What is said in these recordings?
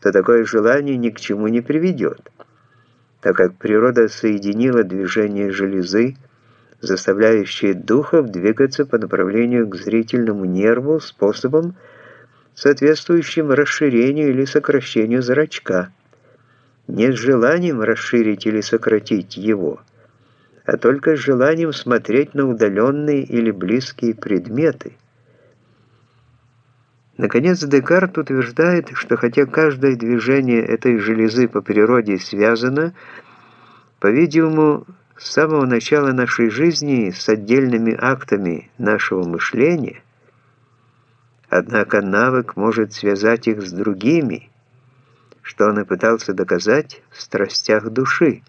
то такое желание ни к чему не приведет, так как природа соединила движение железы, заставляющие духов двигаться по направлению к зрительному нерву способом, соответствующим расширению или сокращению зрачка, не с желанием расширить или сократить его, а только с желанием смотреть на удаленные или близкие предметы. Наконец, Декарт утверждает, что хотя каждое движение этой железы по природе связано, по-видимому, с самого начала нашей жизни с отдельными актами нашего мышления, однако навык может связать их с другими, что он и пытался доказать в «Страстях души»,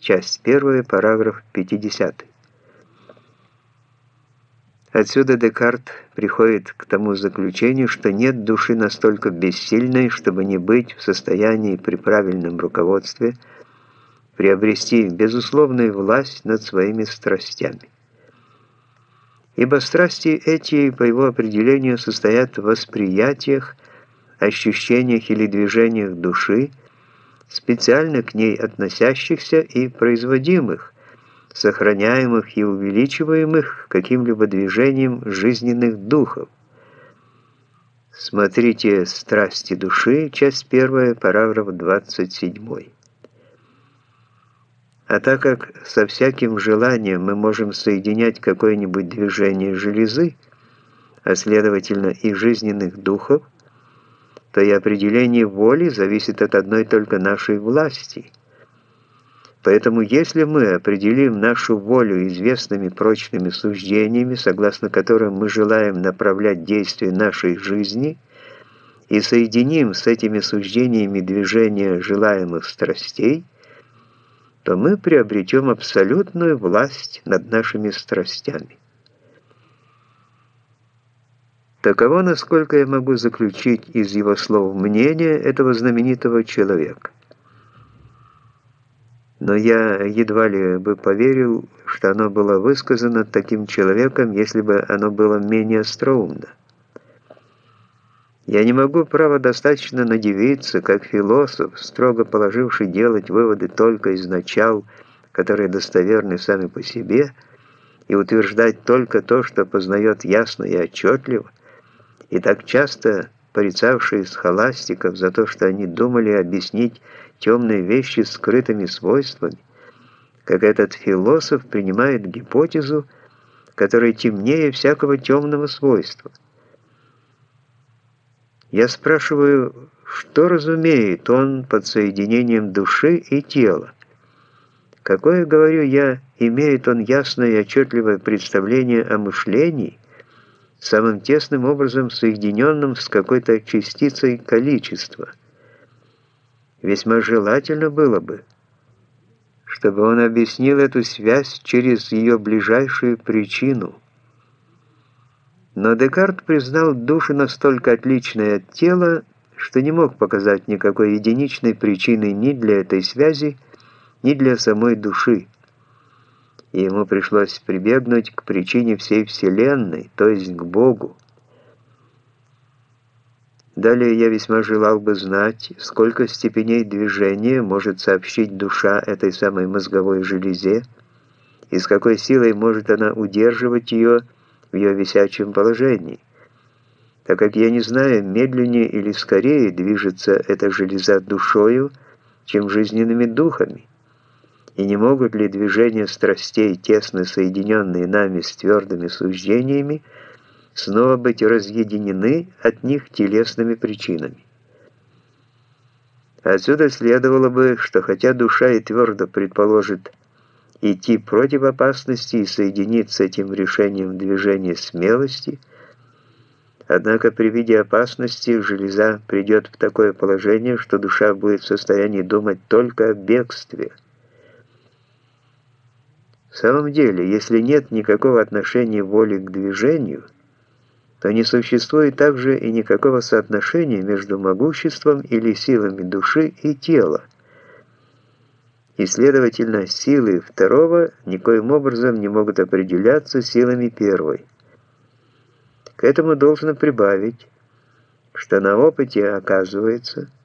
часть 1, параграф 50. Отсюда Декарт приходит к тому заключению, что нет души настолько бессильной, чтобы не быть в состоянии при правильном руководстве – приобрести безусловную власть над своими страстями. Ибо страсти эти, по его определению, состоят в восприятиях, ощущениях или движениях души, специально к ней относящихся и производимых, сохраняемых и увеличиваемых каким-либо движением жизненных духов. Смотрите «Страсти души», часть 1, параграф 27. А так как со всяким желанием мы можем соединять какое-нибудь движение железы, а следовательно и жизненных духов, то и определение воли зависит от одной только нашей власти. Поэтому если мы определим нашу волю известными прочными суждениями, согласно которым мы желаем направлять действия нашей жизни, и соединим с этими суждениями движения желаемых страстей, то мы приобретем абсолютную власть над нашими страстями. Таково, насколько я могу заключить из его слов мнение этого знаменитого человека. Но я едва ли бы поверил, что оно было высказано таким человеком, если бы оно было менее остроумно. Я не могу, право, достаточно надевиться, как философ, строго положивший делать выводы только из начал, которые достоверны сами по себе, и утверждать только то, что познает ясно и отчетливо, и так часто порицавшие схоластиков за то, что они думали объяснить темные вещи скрытыми свойствами, как этот философ принимает гипотезу, которая темнее всякого темного свойства. Я спрашиваю, что разумеет он под соединением души и тела? Какое, говорю я, имеет он ясное и отчетливое представление о мышлении, самым тесным образом соединенным с какой-то частицей количества? Весьма желательно было бы, чтобы он объяснил эту связь через ее ближайшую причину – но Декарт признал душу настолько отличной от тела, что не мог показать никакой единичной причины ни для этой связи, ни для самой души. И ему пришлось прибегнуть к причине всей Вселенной, то есть к Богу. Далее я весьма желал бы знать, сколько степеней движения может сообщить душа этой самой мозговой железе, и с какой силой может она удерживать ее, в ее висячем положении, так как я не знаю, медленнее или скорее движется эта железа душою, чем жизненными духами, и не могут ли движения страстей, тесно соединенные нами с твердыми суждениями, снова быть разъединены от них телесными причинами. Отсюда следовало бы, что хотя душа и твердо предположит, идти против опасности и соединить с этим решением движения смелости, однако при виде опасности железа придет в такое положение, что душа будет в состоянии думать только о бегстве. В самом деле, если нет никакого отношения воли к движению, то не существует также и никакого соотношения между могуществом или силами души и тела, и, следовательно, силы второго никоим образом не могут определяться силами первой. К этому должно прибавить, что на опыте оказывается –